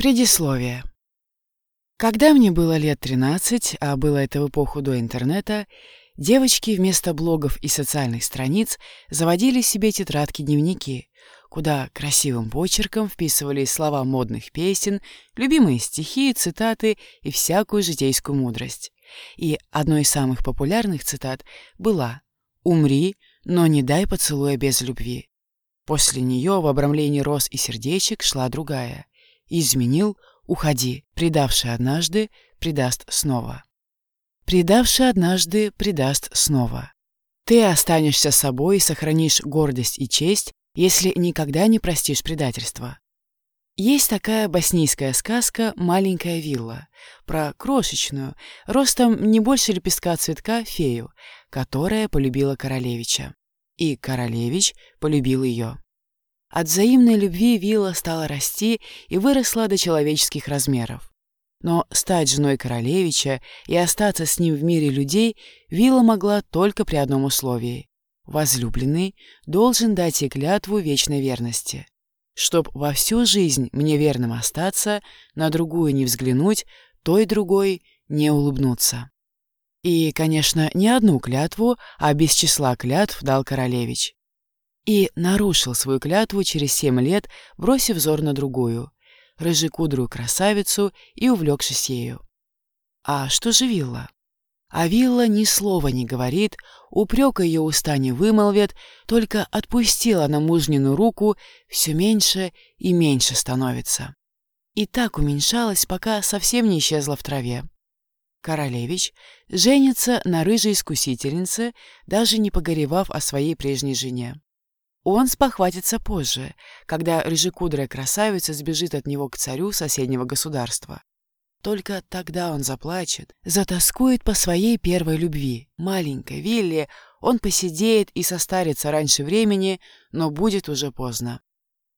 Предисловие. Когда мне было лет 13, а было это в эпоху до интернета, девочки вместо блогов и социальных страниц заводили себе тетрадки-дневники, куда красивым почерком вписывали слова модных песен, любимые стихи, цитаты и всякую житейскую мудрость. И одной из самых популярных цитат была «Умри, но не дай поцелуя без любви». После нее в обрамлении роз и сердечек шла другая изменил, уходи. Предавший однажды, предаст снова. Предавший однажды, предаст снова. Ты останешься собой и сохранишь гордость и честь, если никогда не простишь предательства. Есть такая боснийская сказка «Маленькая вилла» про крошечную, ростом не больше лепестка цветка, фею, которая полюбила королевича. И королевич полюбил ее. От взаимной любви вилла стала расти и выросла до человеческих размеров. Но стать женой королевича и остаться с ним в мире людей вилла могла только при одном условии. Возлюбленный должен дать ей клятву вечной верности. Чтоб во всю жизнь мне верным остаться, на другую не взглянуть, той другой не улыбнуться. И, конечно, не одну клятву, а без числа клятв дал королевич и нарушил свою клятву через семь лет, бросив взор на другую, рыжекудрую красавицу и увлекшись ею. А что же Вилла? А Вилла ни слова не говорит, упрека ее уста не вымолвят, только отпустила на мужнину руку, все меньше и меньше становится. И так уменьшалась, пока совсем не исчезла в траве. Королевич женится на рыжей искусительнице, даже не погоревав о своей прежней жене. Он спохватится позже, когда рыжекудрая красавица сбежит от него к царю соседнего государства. Только тогда он заплачет, затаскует по своей первой любви. Маленькой Вилли он посидеет и состарится раньше времени, но будет уже поздно.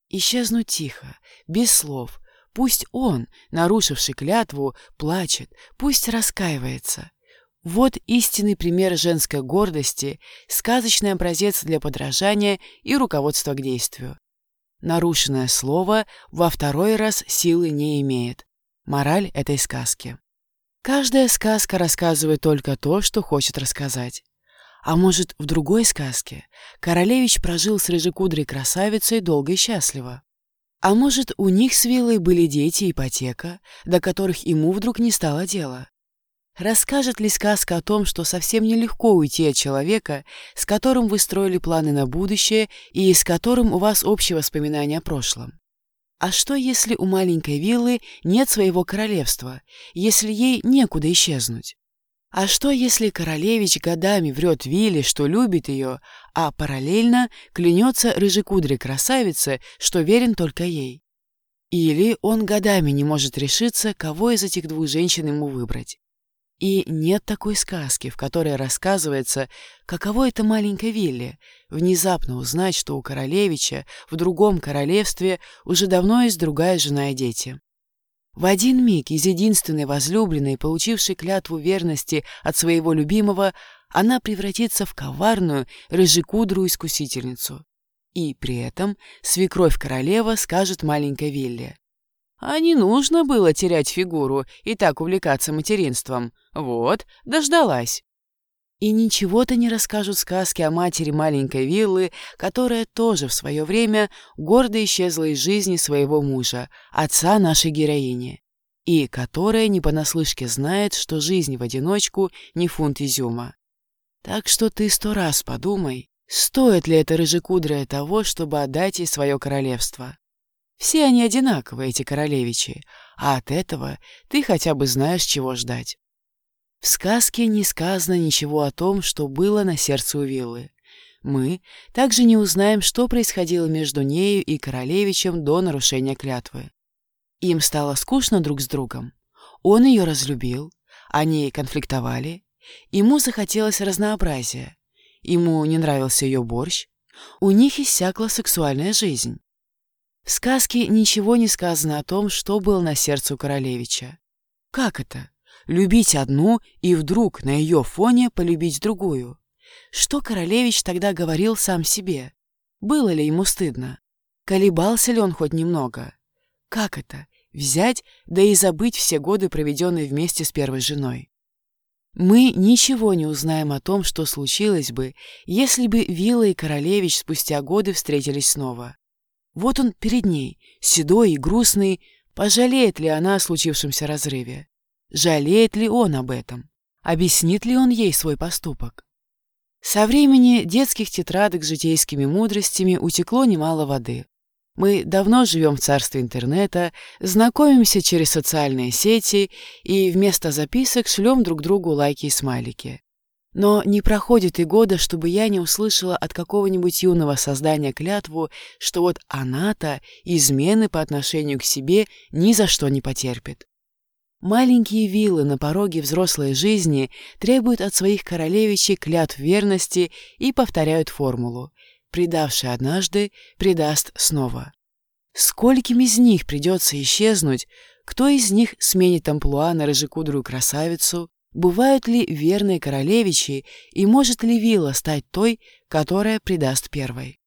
Исчезнуть тихо, без слов. Пусть он, нарушивший клятву, плачет, пусть раскаивается. Вот истинный пример женской гордости, сказочный образец для подражания и руководства к действию. Нарушенное слово во второй раз силы не имеет. Мораль этой сказки. Каждая сказка рассказывает только то, что хочет рассказать. А может, в другой сказке королевич прожил с рыжекудрой красавицей долго и счастливо? А может, у них с Виллой были дети и ипотека, до которых ему вдруг не стало дела? Расскажет ли сказка о том, что совсем нелегко уйти от человека, с которым вы строили планы на будущее и с которым у вас общее воспоминание о прошлом? А что, если у маленькой виллы нет своего королевства, если ей некуда исчезнуть? А что, если королевич годами врет Вилле, что любит ее, а параллельно клянется рыжекудрой красавице, что верен только ей? Или он годами не может решиться, кого из этих двух женщин ему выбрать? И нет такой сказки, в которой рассказывается, каково это маленькой Вилле внезапно узнать, что у королевича в другом королевстве уже давно есть другая жена и дети. В один миг из единственной возлюбленной, получившей клятву верности от своего любимого, она превратится в коварную, рыжекудрую искусительницу. И при этом свекровь королева скажет маленькой Вилле. А не нужно было терять фигуру и так увлекаться материнством. Вот, дождалась. И ничего-то не расскажут сказки о матери маленькой виллы, которая тоже в свое время гордо исчезла из жизни своего мужа, отца нашей героини, и которая не понаслышке знает, что жизнь в одиночку не фунт изюма. Так что ты сто раз подумай, стоит ли это рыжекудрое того, чтобы отдать ей свое королевство. Все они одинаковые, эти королевичи, а от этого ты хотя бы знаешь, чего ждать. В сказке не сказано ничего о том, что было на сердце у виллы. Мы также не узнаем, что происходило между нею и королевичем до нарушения клятвы. Им стало скучно друг с другом. Он ее разлюбил, они конфликтовали, ему захотелось разнообразия, ему не нравился ее борщ, у них иссякла сексуальная жизнь. В сказке ничего не сказано о том, что было на сердце у королевича. Как это? Любить одну и вдруг на ее фоне полюбить другую? Что королевич тогда говорил сам себе? Было ли ему стыдно? Колебался ли он хоть немного? Как это? взять, да и забыть все годы, проведенные вместе с первой женой. Мы ничего не узнаем о том, что случилось бы, если бы Вилла и Королевич спустя годы встретились снова. Вот он перед ней, седой и грустный, пожалеет ли она о случившемся разрыве? Жалеет ли он об этом? Объяснит ли он ей свой поступок? Со времени детских тетрадок с житейскими мудростями утекло немало воды. Мы давно живем в царстве интернета, знакомимся через социальные сети и вместо записок шлем друг другу лайки и смайлики. Но не проходит и года, чтобы я не услышала от какого-нибудь юного создания клятву, что вот она-то измены по отношению к себе ни за что не потерпит. Маленькие виллы на пороге взрослой жизни требуют от своих королевичей клятв верности и повторяют формулу предавший однажды, предаст снова. Скольким из них придется исчезнуть, кто из них сменит амплуа на рыжекудрую красавицу, бывают ли верные королевичи и может ли Вилла стать той, которая предаст первой.